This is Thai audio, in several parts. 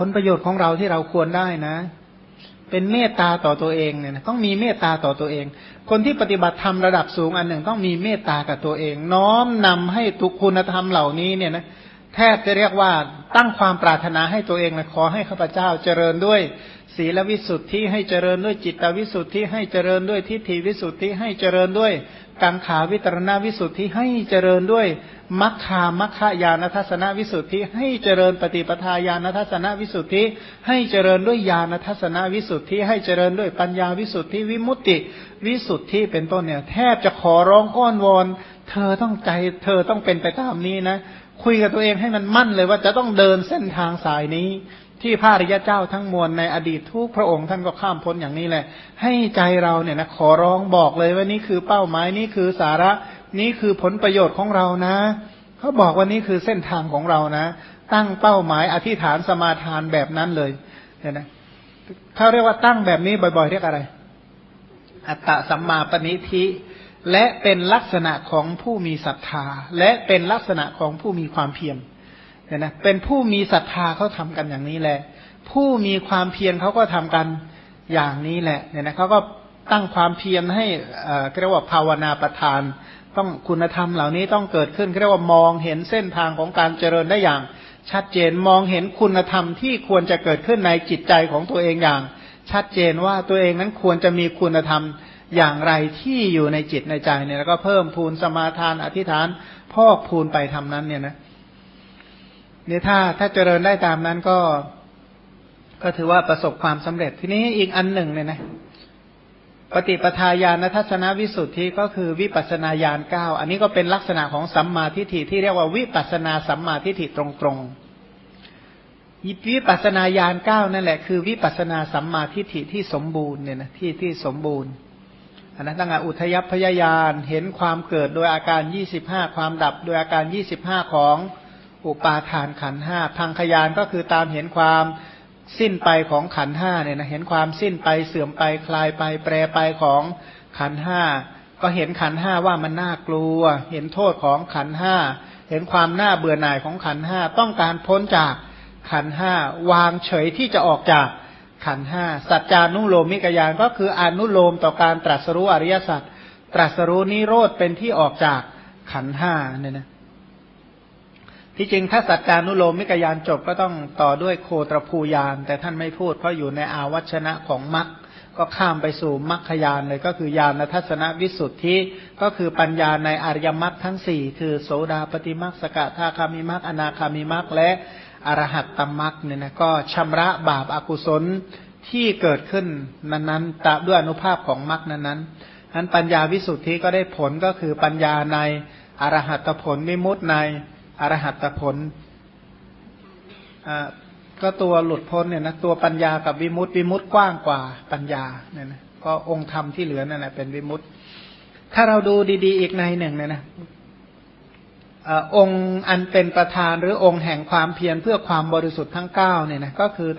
ผลประโยชน์ของเราที่เราควรได้นะ เป็นเมตตาต่อตัวเองเนี่ยต้องมีเมตตาต่อตัวเอง คนที่ปฏิบัติธรรมระดับสูงอันหนึ่งต้องมีเมตตากับตัวเอง น้อมนำให้ทุกคุณธรรมเหล่านี้เนี่ยนะแทบจะเรียกว่าตั้งความปรารถนาให้ตัวเองนะขอให้ข้าพเจ้าเจริญด้วย ศีลวิสุทธิให้เจริญด้วยจิตวิสุทธิให้เจริญด้วยทิฏฐิวิสุทธิให้เจริญด้วย กังขาวิตรณวิสุทธิให้เจริญด้วยมัคคามัคคายานทัศนวิสุทธิ ให้เจริญปฏิปทาญาณทัศนวิสุทธิ ให้เจริญด้วยญาณทัศนวิสุทธิ ให้เจริญด้วยปัญญาวิสุทธิวิมุตติวิสุทธิเป็นต้นเนี่ยแทบจะขอร้องอ้อนวอน เธอต้องใจเธอต้องเป็นไปตามนี้นะ คุยกับตัวเองให้มันมั่นเลยว่าจะต้องเดินเส้นทางสายนี้ ที่พระริยเจ้าทั้งมวลในอดีตทุกพระองค์ท่านก็ข้ามพ้นอย่างนี้แหละ ให้ใจเราเนี่ยนะขอร้องบอกเลยว่านี่คือเป้าหมายนี่คือสาระ นี่คือผลประโยชน์ของเรานะเขาบอกว่านี่คือเส้นทางของเรานะ ตั้งเป้าหมายอธิษฐานสมาทานแบบนั้นเลยเห็นไหมเขาเรียกว่าตั้งแบบนี้บ่อยๆ เรียกอะไร อัตตะสัมมาปณิธิและเป็นลักษณะของผู้มีศรัทธา และเป็นลักษณะของผู้มีความเพียร เนี่ยนะเป็นผู้มีศรัทธาเขาทำกันอย่างนี้แหละ ผู้มีความเพียรเขาก็ทำกันอย่างนี้แหละเนี่ยนะเขาก็ตั้งความเพียรให้เรียกว่าภาวนาประทาน ต้องคุณธรรมเหล่านี้ต้องเกิดขึ้นเรียกว่ามองเห็นเส้นทางของการเจริญได้อย่าง ชัดเจนมองเห็นคุณธรรมที่ควรจะเกิดขึ้นในจิตใจของตัวเองอย่าง ชัดเจนว่าตัวเองนั้นควรจะมีคุณธรรมอย่างไรที่อยู่ในจิตในใจเนี่ยแล้วก็เพิ่มพูนสมาทานอธิษฐานพอกพูนไปทำนั้นเนี่ยนะเนี่ถ้าถ้าเจริญได้ตามนั้นก็ ก็ถือว่าประสบความสำเร็จ ทีนี้อีกอันหนึ่งเนี่ยนะปฏิปทาญาณทัศนวิสุทธิก็คือวิปัสนาญาณเก้าอันนี้ก็เป็นลักษณะของสัมมาทิฏฐิที่เรียกว่าวิปัสนาสัมมาทิฏฐิตรงๆวิปัสนาญาณเก้านั่นแหละคือวิปัสนาสัมมาทิฏฐิที่สมบูรณ์เนี่ยนะที่ที่สมบูรณ์อันนั้นตั้งแต่อุทยพยายานเห็นความเกิดโดยอาการยี่สิบห้าความดับโดยอาการยี่สิบห้าของ อุปาทานขันห้าพังขยานก็คือตามเห็นความสิ้นไปของขันห้าเนี่ยนะเห็นความสิ้นไปเสื่อมไปคลายไปแปรไปของขันห้าก็เห็นขันห้าว่ามันน่ากลัว เห็นโทษของขันห้าเห็นความน่าเบื่อหน่ายของขันห้าต้องการพ้นจากขันห้าวางเฉยที่จะออกจากขันห้าสัจจานุโลมิกยานก็คืออนุโลมต่อการตรัสรู้อริยสัจตรัสรู้นิโรธเป็นที่ออกจากขันห้าเนี่ยนะ ที่จริงถ้าสัจจานุโลมมิกยานจบก็ต้องต่อด้วยโคตรภูยาน แต่ท่านไม่พูดเพราะอยู่ในอาวัชนะของมรรคก็ข้ามไปสู่มรรคยานเลยก็คือญาณทัศนวิสุทธิก็คือปัญญาในอริยมรรคทั้งสี่คือโสดาปฏิมรรคสกทาคามิมรรคอนาคามิมรรคและอรหัตตมรักเนี่ยนะก็ชำระบาปอากุศลที่เกิดขึ้นนั้นๆตาด้วยอนุภาพของมรรคนั้นๆนั้นปัญญาวิสุทธิก็ได้ผลก็คือปัญญาในอรหัตผลวิมุตใน อรหัตผลก็ตัวหลุดพ้นเนี่ยนะตัวปัญญากับวิมุตติวิมุตติกว้างกว่าปัญญาเนี่ยนะก็องค์ธรรมที่เหลือนั่นแหละเป็นวิมุตติ ถ้าเราดูดีๆ อีกในหนึ่งเนี่ยนะองค์อันเป็นประธานหรือองค์แห่งความเพียรเพื่อความบริสุทธิ์ทั้งเก้าเนี่ยนะก็คือ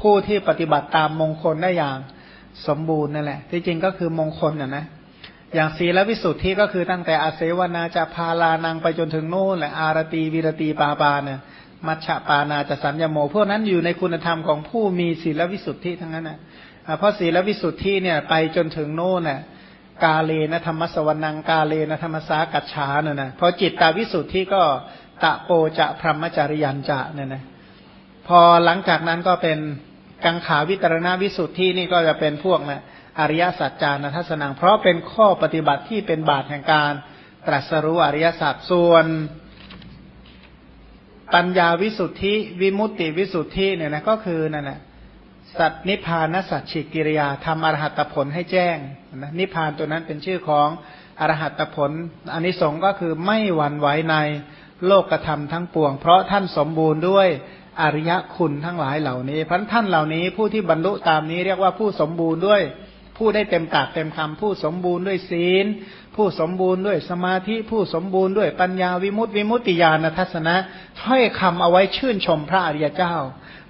ผู้ที่ปฏิบัติตามมงคลได้อย่างสมบูรณ์นั่นแหละ ที่จริงก็คือมงคลน่ะนะ อย่างศีลวิสุทธิก็คือตั้งแต่อาเสวนาจะพาลานังไปจนถึงโน่นแหละอารตีวิรตีปาปาเนี่ยมัชฌปานาจะสัญญโมพวกนั้นอยู่ในคุณธรรมของผู้มีศีลวิสุทธิทั้งนั้นนะเพราะศีลวิสุทธิเนี่ยไปจนถึงโน่นแหละกาเลนะธรรมสวรนังกาเลนะธรรมสากัจฉาเนี่ยนะพอจิตตาวิสุทธิก็ตะโปจะพรหมจริยันจะเนี่ยนะพอหลังจากนั้นก็เป็นกังขาวิตรณวิสุทธินี่ก็จะเป็นพวกนะ อริยสัจจานัทสนัง เพราะเป็นข้อปฏิบัติที่เป็นบาตแห่งการตรัสรู้อริยสัจส่วน ปัญญาวิสุทธิ วิมุตติวิสุทธิเนี่ยนะก็คือนั่นแหละสัตนิพานสัจฉิกิริยาทำอรหัตผลให้แจ้งนะนิพานตัวนั้นเป็นชื่อของอรหัตผลอันนี้สงก็คือไม่หวั่นไหวในโลกธรรมทั้งปวง เพราะท่านสมบูรณ์ด้วยอริยคุณทั้งหลายเหล่านี้พันท่านเหล่านี้ผู้ที่บรรลุตามนี้เรียกว่าผู้สมบูรณ์ด้วย ผู้ได้เต็มปากเต็มคำผู้สมบูรณ์ด้วยศีล ผู้สมบูรณ์ด้วยสมาธิ ผู้สมบูรณ์ด้วยปัญญาวิมุตติวิมุตติญาณทัศนะถ้อยคำเอาไว้ชื่นชมพระอริยเจ้า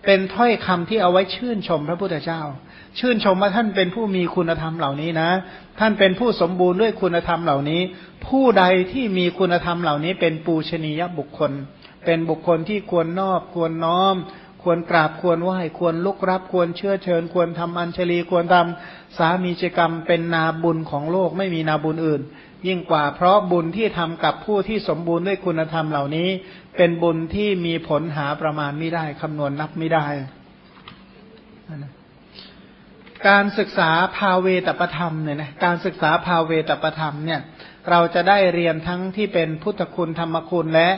เป็นถ้อยคำที่เอาไว้ชื่นชมพระพุทธเจ้า ชื่นชมว่าท่านเป็นผู้มีคุณธรรมเหล่านี้นะ ท่านเป็นผู้สมบูรณ์ด้วยคุณธรรมเหล่านี้ ผู้ใดที่มีคุณธรรมเหล่านี้เป็นปูชนียบุคคล เป็นบุคคลที่ควรนอบควรน้อม ควรกราบควรไหว้ควรลุกรับ ควรเชื่อเชิญ ควรทำอัญชลี ควรทำสามีจิกรรมเป็นนาบุญของโลกไม่มีนาบุญอื่น ยิ่งกว่าเพราะบุญที่ทำกับผู้ที่สมบูรณ์ด้วยคุณธรรมเหล่านี้ เป็นบุญที่มีผลหาประมาณไม่ได้คำนวณนับไม่ได้ การศึกษาภาเวตประธรรมเนี่ยนะการศึกษาภาเวตประธรรมเนี่ย เราจะได้เรียนทั้งที่เป็นพุทธคุณธรรมคุณและ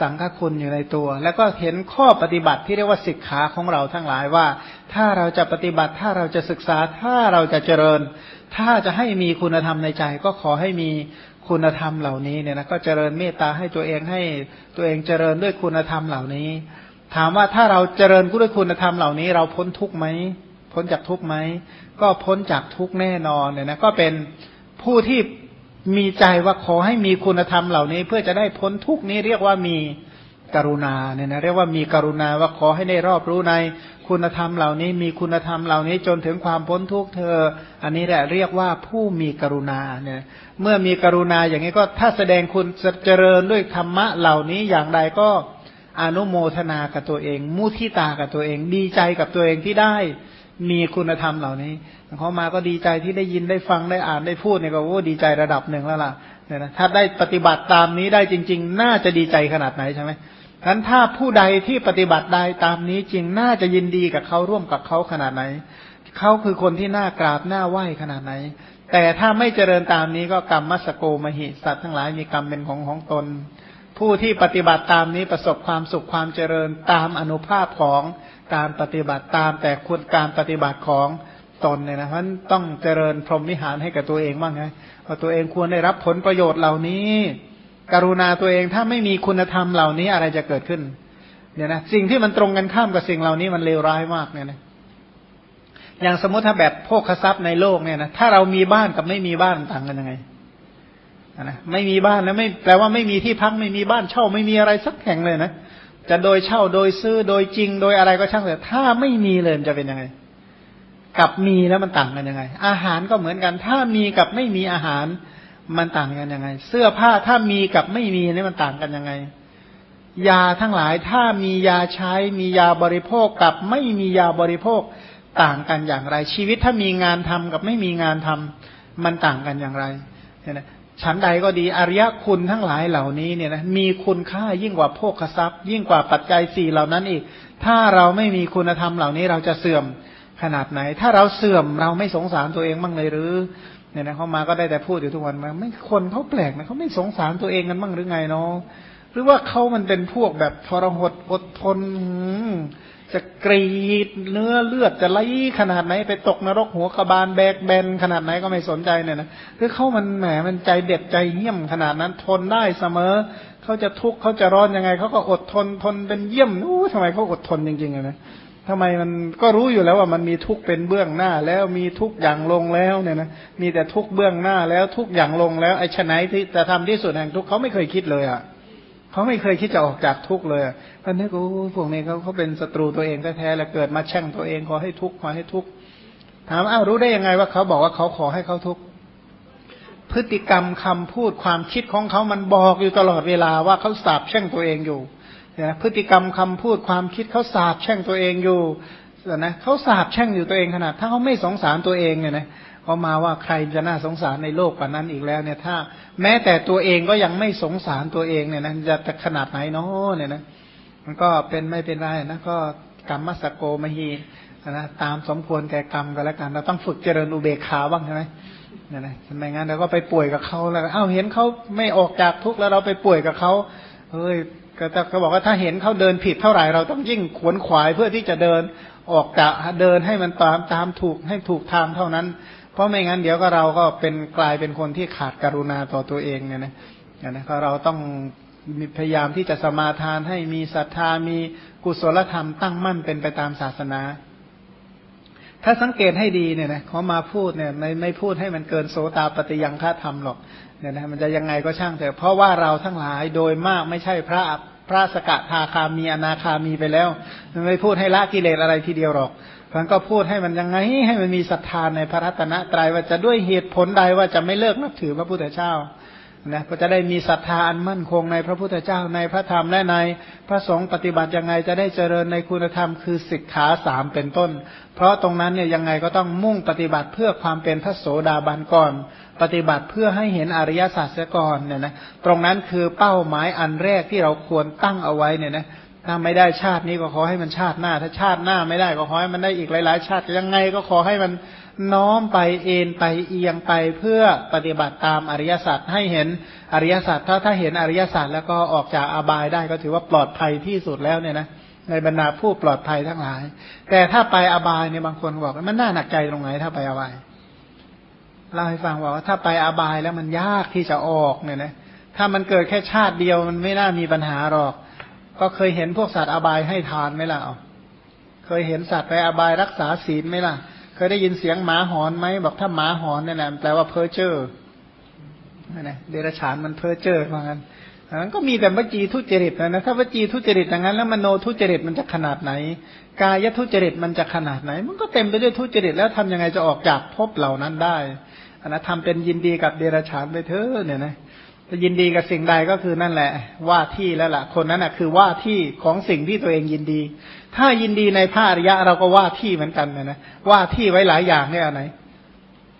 สังฆคุณอยู่ในตัว แล้วก็เห็นข้อปฏิบัติที่เรียกว่าศิกขาของเราทั้งหลายว่า ถ้าเราจะปฏิบัติถ้าเราจะศึกษาถ้าเราจะเจริญ ถ้าจะให้มีคุณธรรมในใจ ก็ขอให้มีคุณธรรมเหล่านี้เนี่ยนะก็เจริญเมตตาให้ตัวเองให้ตัวเองเจริญด้วยคุณธรรมเหล่านี้ ถามว่าถ้าเราเจริญด้วยคุณธรรมเหล่านี้ เราพ้นทุกข์ไหม พ้นจากทุกข์ไหมก็พ้นจากทุกข์แน่นอนเนี่ยนะก็เป็นผู้ที่มีใจว่าขอให้มีคุณธรรมเหล่านี้ เพื่อจะได้พ้นทุกนี้เรียกว่ามีกรุณาเนี่ยนะเรียกว่ามีกรุณาว่าขอให้ได้รอบรู้ในคุณธรรมเหล่านี้ มีคุณธรรมเหล่านี้จนถึงความพ้นทุกเธอ อันนี้แหละเรียกว่าผู้มีกรุณาเนี่ยเมื่อมีกรุณาอย่างนี้ก็ถ้าแสดงคุณเจริญด้วยธรรมะเหล่านี้อย่างใดก็อนุโมทนากับตัวเอง มุทิตากับตัวเอง ดีใจกับตัวเองที่ได้ มีคุณธรรมเหล่านี้เขามาก็ดีใจที่ได้ยินได้ฟังได้อ่านได้พูดเนี่ยก็โอ้ดีใจระดับหนึ่งแล้วล่ะเนี่ยนะถ้าได้ปฏิบัติตามนี้ได้จริง ๆ น่าจะดีใจขนาดไหนใช่ไหมฉะนั้นถ้าผู้ใดที่ปฏิบัติได้ตามนี้จริงน่าจะยินดีกับเขาร่วมกับเขาขนาดไหนเขาคือคนที่น่ากราบน่าไหว้ขนาดไหน แต่ถ้าไม่เจริญตามนี้ก็กรรมมัสโกมหิสัตว์ทั้งหลายมีกรรมเป็นของของตน ผู้ที่ปฏิบัติตามนี้ประสบความสุขความเจริญตามอนุภาพของ การปฏิบัติตามแต่คุณการปฏิบัติของตนเนี่ยนะเพราะต้องเจริญพรหมวิหารให้กับตัวเองบ้างไงว่าตัวเองควรได้รับผลประโยชน์เหล่านี้ กรุณาตัวเองถ้าไม่มีคุณธรรมเหล่านี้อะไรจะเกิดขึ้นเนี่ยนะสิ่งที่มันตรงกันข้ามกับสิ่งเหล่านี้มันเลวร้ายมากเนี่ยนะอย่างสมมติถ้าแบบโภคทรัพย์ในโลกเนี่ยนะถ้าเรามีบ้านกับไม่มีบ้านต่างกันยังไงนะไม่มีบ้านแล้วไม่แปลว่าไม่มีที่พักไม่มีบ้านเช่าไม่มีอะไรสักแห่งเลยนะ จะโดยเช่าโดยซื้อโดยจริงโดยอะไรก็ช่างแต่ถ้าไม่มีเลยมันจะเป็นยังไง กับมีแล้วมันต่างกันยังไง อาหารก็เหมือนกัน ถ้ามีกับไม่มีอาหารมันต่างกันยังไง เสื้อผ้าถ้ามีกับไม่มีนี่มันต่างกันยังไง ยาทั้งหลายถ้ามียาใช้มียาบริโภคกับไม่มียาบริโภคต่างกันอย่างไร ชีวิตถ้ามีงานทำกับไม่มีงานทำมันต่างกันอย่างไรเนี่ย ฉันใดก็ดีอริยคุณทั้งหลายเหล่านี้เนี่ยนะมีคุณค่ายิ่งกว่าโภคทรัพย์ ยิ่งกว่าปัจจัยสี่เหล่านั้นอีก ถ้าเราไม่มีคุณธรรมเหล่านี้เราจะเสื่อมขนาดไหน ถ้าเราเสื่อมเราไม่สงสารตัวเองบ้างเลยหรือเนี่ยนะเขามาก็ได้แต่พูดอยู่ทุกวันมาไม่คนเขาแปลกนะเขาไม่สงสารตัวเองกันบ้างหรือไงเนาะหรือว่าเขามันเป็นพวกแบบทรหดอดทน จะกรีดเนื้อเลือดจะไหลขนาดไหน ไปตกนรกหัวกระบาลแบกแบนขนาดไหนก็ไม่สนใจเนี่ยนะคือเขามันแหมมันใจเด็ดใจเหี้ยมขนาดนั้นทนได้เสมอเขาจะทุกข์เขาจะร้อนยังไงเขาก็อดทนทนเป็นเยี่ยมอู้ทำไมเขาอดทนจริงๆเลยนะทำไมมันก็รู้อยู่แล้วว่ามันมีทุกข์เป็นเบื้องหน้า แล้วมีทุกข์อย่างลงแล้วเนี่ยนะมีแต่ทุกข์เบื้องหน้าแล้วทุกข์อย่างลงแล้วไอ้ชนะที่จะทำที่สุดแห่งทุกข์เขาไม่เคยคิดเลยอะเขาไม่เคยคิดจะออกจากทุกข์เลย ท่านนี้กูพวกนี้เขาเขาเป็นศัตรูตัวเองแท้ๆแล้วเกิดมาแช่งตัวเองขอให้ทุกข์ขอให้ทุกข์ถามอ้าวรู้ได้ยังไงว่าเขาบอกว่าเขาขอให้เขาทุกข์พฤติกรรมคำพูดความคิดของเขามันบอกอยู่ตลอดเวลาว่าเขาสาบแช่งตัวเองอยู่นะพฤติกรรมคำพูดความคิดเขาสาบแช่งตัวเองอยู่นะเขาสาบแช่งอยู่ตัวเองขนาด ถ้าเขาไม่สงสารตัวเองเนี่ยนะเขามาว่าใครจะน่าสงสารในโลกกว่านั้นอีกแล้วเนี่ยถ้า แม้แต่ตัวเองก็ยังไม่สงสารตัวเองเนี่ยนะจะขนาดไหนเนาะเนี่ยนะ มันก็เป็นไม่เป็นไรนะก็กรรมมัสโกมหีนะตามสมควรแก่กรรมก็แล้วกัน เราต้องฝึกเจริญอุเบกขาบ้างใช่ไหมเนี่ยนะไม่งั้นเราก็ไปป่วยกับเขาแล้วเอ้าเห็นเขาไม่ออกจากทุกข์แล้วเราไปป่วยกับเขาเฮ้ยก็เขาบอกว่าถ้าเห็นเขาเดินผิดเท่าไหร่เราต้องยิ่งขวนขวายเพื่อที่จะเดินออกจากเดินให้มันตามตามถูกให้ถูกทางเท่านั้น เพราะไม่งั้นเดี๋ยวก็เราก็เป็นกลายเป็นคนที่ขาดการุณาต่อตัวเองเนี่ยนะนะก็เราต้อง พยายามที่จะสมาทานให้มีศรัทธามีกุศลธรรมตั้งมั่นเป็นไปตามศาสนา ถ้าสังเกตให้ดีเนี่ยนะเขามาพูดเนี่ยไม่ไม่พูดให้มันเกินโสตาปฏิยังฆาธรรมหรอกเนี่ยนะมันจะยังไงก็ช่างเถอะเพราะว่าเราทั้งหลายโดยมากไม่ใช่พระพระสกทาคามีอนาคามีไปแล้วไม่พูดให้ละกิเลสอะไรทีเดียวหรอกมันก็พูดให้มันยังไงให้มันมีศรัทธาในพระรัตนตรัยว่าจะด้วยเหตุผลใดว่าจะไม่เลิกนับถือพระพุทธเจ้า นะก็จะได้มีศรัทธาอันมั่นคงในพระพุทธเจ้าในพระธรรมและในพระสงฆ์ปฏิบัติยังไงจะได้เจริญในคุณธรรมคือสิกขาสามเป็นต้น เพราะตรงนั้นเนี่ยยังไงก็ต้องมุ่งปฏิบัติเพื่อความเป็นพระโสดาบันก่อน ปฏิบัติเพื่อให้เห็นอริยสัจเสียก่อนเนี่ยนะตรงนั้นคือเป้าหมายอันแรกที่เราควรตั้งเอาไว้เนี่ยนะถ้าไม่ได้ชาตินี้ก็ขอให้มันชาติหน้า ถ้าชาติหน้าไม่ได้ก็ขอให้มันได้อีกหลาย ๆ ชาติยังไงก็ขอให้มัน น้อมไปเอ็นไปเอียงไปเพื่อปฏิบัติตามอริยสัจให้เห็นอริยสัจถ้าถ้าเห็นอริยสัจแล้วก็ออกจากอบายได้ก็ถือว่าปลอดภัยที่สุดแล้วเนี่ยนะในบรรดาผู้ปลอดภัยทั้งหลาย แต่ถ้าไปอบายเนี่ยบางคนบอกมันน่าหนักใจตรงไหนถ้าไปอบายเล่าให้ฟังว่าถ้าไปอบายแล้วมันยากที่จะออกเนี่ยนะถ้ามันเกิดแค่ชาติเดียวมันไม่น่ามีปัญหาหรอก ก็เคยเห็นพวกสัตว์อบายให้ทานไหมล่ะเคยเห็นสัตว์ไปอบายรักษาศีลไหมล่ะ เคยได้ยินเสียงหมาหอนไหมบอกถ้าหมาหอนนี่แหละแปลว่าเพ้อเจ้อนะเดรัจฉานมันเพ้อเจ้อว่างั้นนั้นก็มีแต่วจีทุจริตนะนะถ้าวจีทุจริตอย่างนั้นแล้วมโนทุจริตมันจะขนาดไหน กายทุจริตมันจะขนาดไหน มันก็เต็มไปด้วยทุจริตแล้วทำยังไงจะออกจากภพเหล่านั้นได้อันนะทำเป็นยินดีกับเดรัจฉานไปเถอะเนี่ยนะจะยินดีกับสิ่งใดก็คือนั่นแหละ ว่าที่แล้วล่ะ คนนั้นอะคือว่าที่ของสิ่งที่ตัวเองยินดี ถ้ายินดีในพระอริยะเราก็ว่าที่เหมือนกันนะนะว่าที่ไว้หลายอย่างเนี่ยไหน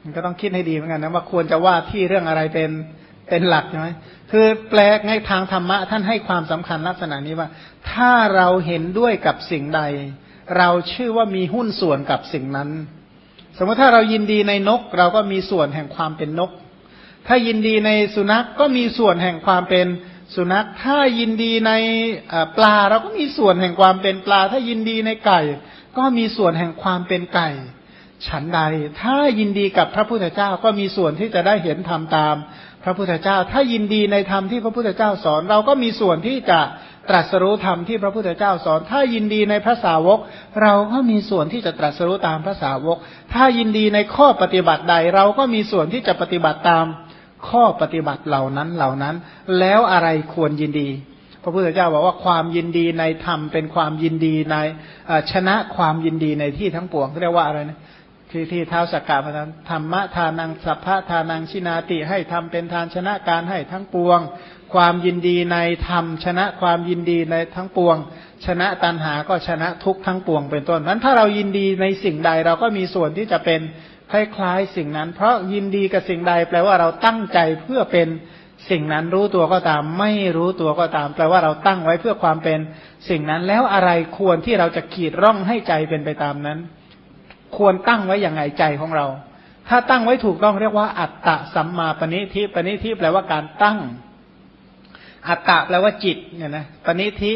มันก็ต้องคิดให้ดีเหมือนกันนะว่าควรจะว่าที่เรื่องอะไรเป็นเป็นหลักใช่ไหมคือแปลในทางธรรมะ ท่านให้ความสำคัญลักษณะนี้ว่า ถ้าเราเห็นด้วยกับสิ่งใด เราชื่อว่ามีหุ้นส่วนกับสิ่งนั้น สมมติถ้าเรายินดีในนก เราก็มีส่วนแห่งความเป็นนก ถ้ายินดีในสุนัขกก็มีส่วนแห่งความเป็น สุนัขถ้ายินดีในปลาเราก็มีส่วนแห่งความเป็นปลา ถ้ายินดีในไก่ ก็มีส่วนแห่งความเป็นไก่ ฉันใด ถ้ายินดีกับพระพุทธเจ้าก็มีส่วนที่จะได้เห็นธรรมตาม พระพุทธเจ้า ถ้ายินดีในธรรมที่พระพุทธเจ้าสอน เราก็มีส่วนที่จะตรัสรู้ธรรมที่พระพุทธเจ้าสอน ถ้ายินดีในพระสาวก เราก็มีส่วนที่จะตรัสรู้ตามพระสาวก ถ้ายินดีในข้อปฏิบัติใด เราก็มีส่วนที่จะปฏิบัติตาม ข้อปฏิบัติเหล่านั้นเหล่านั้น แล้วอะไรควรยินดี พระพุทธเจ้าบอกว่าความยินดีในธรรมเป็นความยินดีในชนะความยินดีในที่ทั้งปวงเรียกว่าอะไรนะที่ที่เท้าสักกะพนันธรรมะทานังสัพพะทานังชินาติให้ทำเป็นทานชนะการให้ทั้งปวง ความยินดีในธรรม ชนะความยินดีในทั้งปวง ชนะตัณหาก็ชนะทุกทั้งปวงเป็นต้นนั้นถ้าเรายินดีในสิ่งใดเราก็มีส่วนที่จะเป็น คล้ายๆสิ่งนั้น เพราะยินดีกับสิ่งใด แปลว่าเราตั้งใจเพื่อเป็นสิ่งนั้นรู้ตัวก็ตาม ไม่รู้ตัวก็ตาม แปลว่าเราตั้งไว้เพื่อความเป็นสิ่งนั้นแล้วอะไรควรที่เราจะขีดร่องให้ใจเป็นไปตามนั้น ควรตั้งไว้อย่างไงใจของเรา ถ้าตั้งไว้ถูกต้องเรียกว่า อัตตะสัมมาปณิทิปณิทิแปลว่าการตั้ง อัตตะแปลว่าจิตเนี่ยนะปณิทิ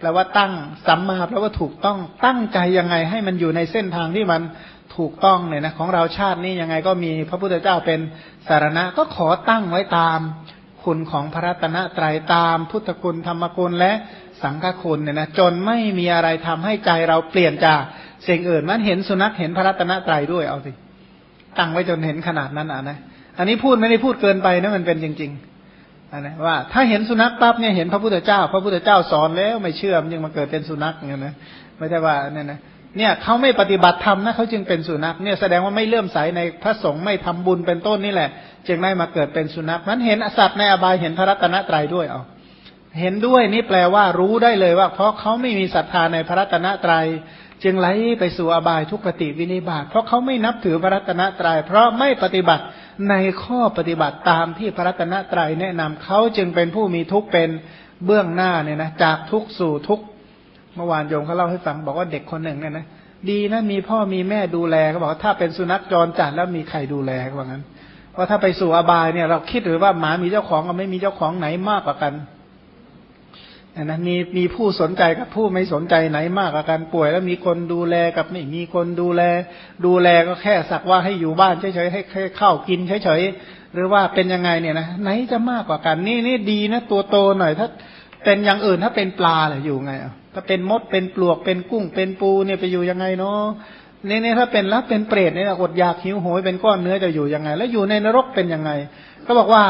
แปลว่าตั้งสัมมาแปลว่าถูกต้องตั้งใจยังไงให้มันอยู่ในเส้นทางที่มันถูกต้องเนี่ยนะของเราชาตินี้ยังไงก็มีพระพุทธเจ้าเป็นสารณะ ก็ขอตั้งไว้ตาม คุณของพระรัตนตรัยตาม พุทธคุณธรรมคุณและสังฆคุณเนี่ยนะจนไม่มีอะไรทำให้ใจเราเปลี่ยนจากสิ่งอื่นมันเห็นสุนัขเห็นพระรัตนตรัยด้วยเอาสิตั้งไว้จนเห็นขนาดนั้นอะนะ อันนี้พูดไม่ได้พูดเกินไปนะมันเป็นจริง ๆ นนะว่าถ้าเห็นสุนัขปั๊บเนี่ยเห็นพระพุทธเจ้า พระพุทธเจ้าสอนแล้วไม่เชื่อมยังมาเกิดเป็นสุนัขอย่างนี้นะไม่ใช่ว่าเนี่ยนะเนี่ยเขาไม่ปฏิบัติธรรมนะเขาจึงเป็นสุนัขเนี่ยแสดงว่าไม่เลื่อมใสในพระสงฆ์ไม่ทำบุญเป็นต้นนี่แหละ จึงได้มาเกิดเป็นสุนัขนั้นเห็นสัตว์ในอบายเห็นพระรัตนตรัยด้วยเอาเห็นด้วยนี่แปลว่ารู้ได้เลยว่า เพราะเขาไม่มีศรัทธาในพระรัตนตรัย จึงไหลไปสู่อบายทุกขติวินิบาตเพราะเขาไม่นับถือพระรัตนตรยัยเพราะไม่ปฏิบัติในข้อปฏิบัติตามที่พระรัตนตรัยแนะนำเขาจึงเป็นผู้มีทุกข์เป็นเบื้องหน้าเนี่ยนะจากทุกสู่ทุกเมื่อวานโยมเขาเล่าให้ฟังบอกว่าเด็กคนหนึ่งเนี่ยนะดีนะมีพ่อมีแม่ดูแลเขาบอกถ้าเป็นสุนัขจรจัดแล้วมีใครดูแลเขาบอกงั้นเพราะถ้าไปสู่อบายเนี่ยเราคิดหรือว่าหมามีเจ้าของกับไม่มีเจ้าของไหนมากกว่ากัน นะมีมีผู้สนใจกับผู้ไม่สนใจไหนมากกว่ากันป่วย แล้วมีคนดูแลกับไม่มีคนดูแล ดูแลก็แค่สักว่าให้อยู่บ้านเฉยๆให้แค่ข้าวกินเฉยๆหรือว่าเป็นยังไงเนี่ยนะไหนจะมากกว่ากันนี่นี่ดีนะตัวโตหน่อยถ้าเป็นอย่างอื่นถ้าเป็นปลาเลยอยู่ไงอะถ้าเป็นมดเป็นปลวกเป็นกุ้งเป็นปูเนี่ยไปอยู่ยังไงเนาะนี่นี่ถ้าเป็นรับเป็นเปรตเนี่ยอดอยากหิวโหยเป็นก้อนเนื้อจะอยู่ยังไง แล้วอยู่ในนรกเป็นยังไง ก็บอกว่า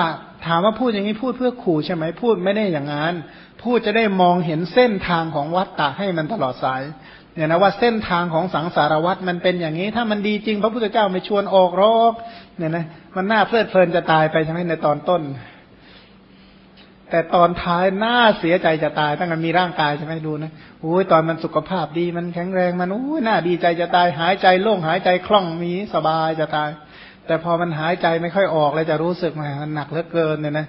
ถามว่าพูดอย่างนี้พูดเพื่อขู่ใช่ไหมพูดไม่ได้อย่างนั้นพูดจะได้มองเห็นเส้นทางของวัฏฏะให้มันตลอดสายเนี่ยนะว่าเส้นทางของสังสารวัฏมันเป็นอย่างนี้ ถ้ามันดีจริง พระพุทธเจ้าไม่ชวนออกรอกเนี่ยนะมันน่าเพลิดเพลินจะตายไปใช่ไหมในตอนต้น แต่ตอนท้ายน่าเสียใจจะตายตั้งแต่มีร่างกายใช่ไหมดูนะโอ้ยตอนมันสุขภาพดีมันแข็งแรงมันโอ้ยน่าดีใจจะตายหายใจโล่งหายใจคล่องมีสบายจะตาย แต่พอมันหายใจไม่ค่อยออกเลยจะรู้สึกมันหนักเหลือเกินเนี่ยนะ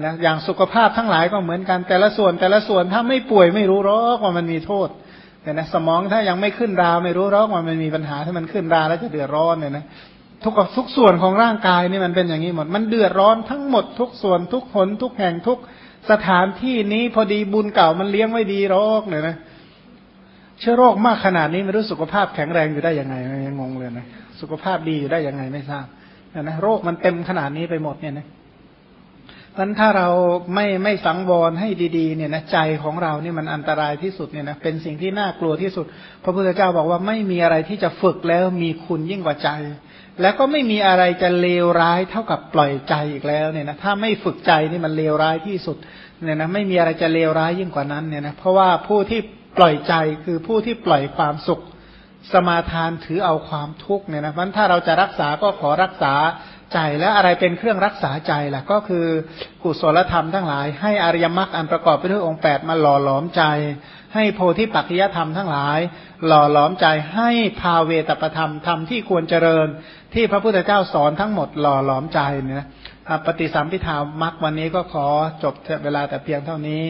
นะอย่างสุขภาพทั้งหลายก็เหมือนกันแต่ละส่วนแต่ละส่วนถ้าไม่ป่วยไม่รู้หรอกว่ามันมีโทษเนี่ยนะสมองถ้ายังไม่ขึ้นราไม่รู้หรอกว่ามันมีปัญหาถ้ามันขึ้นราแล้วจะเดือดร้อนเนี่ยนะทุกทุกส่วนของร่างกายนี่มันเป็นอย่างนี้หมด มันเดือดร้อนทั้งหมดทุกส่วนทุกหนทุกแห่งทุกสถานที่นี้พอดีบุญเก่ามันเลี้ยงไว้ดีหรอกเนี่ยนะ เชื้อโรคมากขนาดนี้ไม่รู้สุขภาพแข็งแรงอยู่ได้ยังไงยังงงเลยนะสุขภาพดีอยู่ได้ยังไงไม่ทราบนะโรคมันเต็มขนาดนี้ไปหมดเนี่ยนะเพราะถ้าเราไม่ไม่สังวรให้ดีๆ เนี่ยนะใจของเรานี่มันอันตรายที่สุดเนี่ยนะเป็นสิ่งที่น่ากลัวที่สุด พระพุทธเจ้าบอกว่าไม่มีอะไรที่จะฝึกแล้วมีคุณยิ่งกว่าใจ แล้วก็ไม่มีอะไรจะเลวร้ายเท่ากับปล่อยใจอีกแล้วเนี่ยนะถ้าไม่ฝึกใจนี่มันเลวร้ายที่สุดเนี่ยนะไม่มีอะไรจะเลวร้ายยิ่งกว่านั้นเนี่ยนะเพราะว่าผู้ที่ ปล่อยใจคือผู้ที่ปล่อยความสุข สมาทานถือเอาความทุกข์เนี่ยนะเพราะถ้าเราจะรักษาก็ขอรักษาใจและอะไรเป็นเครื่องรักษาใจล่ะ ก็คือกุศลธรรมทั้งหลาย ให้อริยมรรคอันประกอบไปด้วยองค์แปดมาหล่อหลอมใจ ให้โพธิปัจจยธรรมทั้งหลาย หล่อหลอมใจให้ภาเวตประธรรมธรรมที่ควรเจริญ ที่พระพุทธเจ้าสอนทั้งหมดหล่อหลอมใจเนี่ยปฏิสัมพิธามรรควันนี้ก็ขอจบเวลาแต่เพียงเท่านี้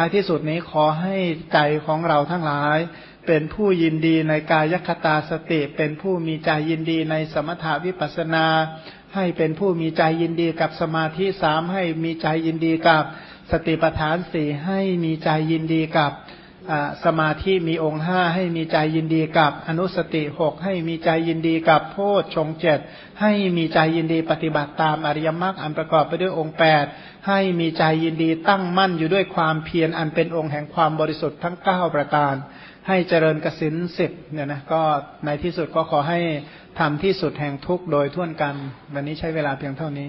ท้ายที่สุดนี้ขอให้ใจของเราทั้งหลาย เป็นผู้ยินดีในกายคตาสติ เป็นผู้มีใจยินดีในสมถาวิปัสนา ให้เป็นผู้มีใจยินดีกับสมาธิสามให้มีใจยินดีกับสติปัฏฐานสี่ให้มีใจยินดีกับ สมาธิมีองค์ห้าให้มีใจยินดีกับ อนุสติหกให้มีใจยินดีกับโพชฌงเจ็ดให้มีใจยินดีปฏิบัติตามอริยมรรคอันประกอบไปด้วยองค์แปดให้มีใจยินดีตั้งมั่นอยู่ด้วยความเพียรอันเป็นองค์แห่งความบริสุทธิ์ทั้งเก้าประการ ให้เจริญกสินสิบเนี่ยนะก็ในที่สุดก็ขอให้ทำที่สุดแห่งทุกโดยท่วนกัน วันนี้ใช้เวลาเพียงเท่านี้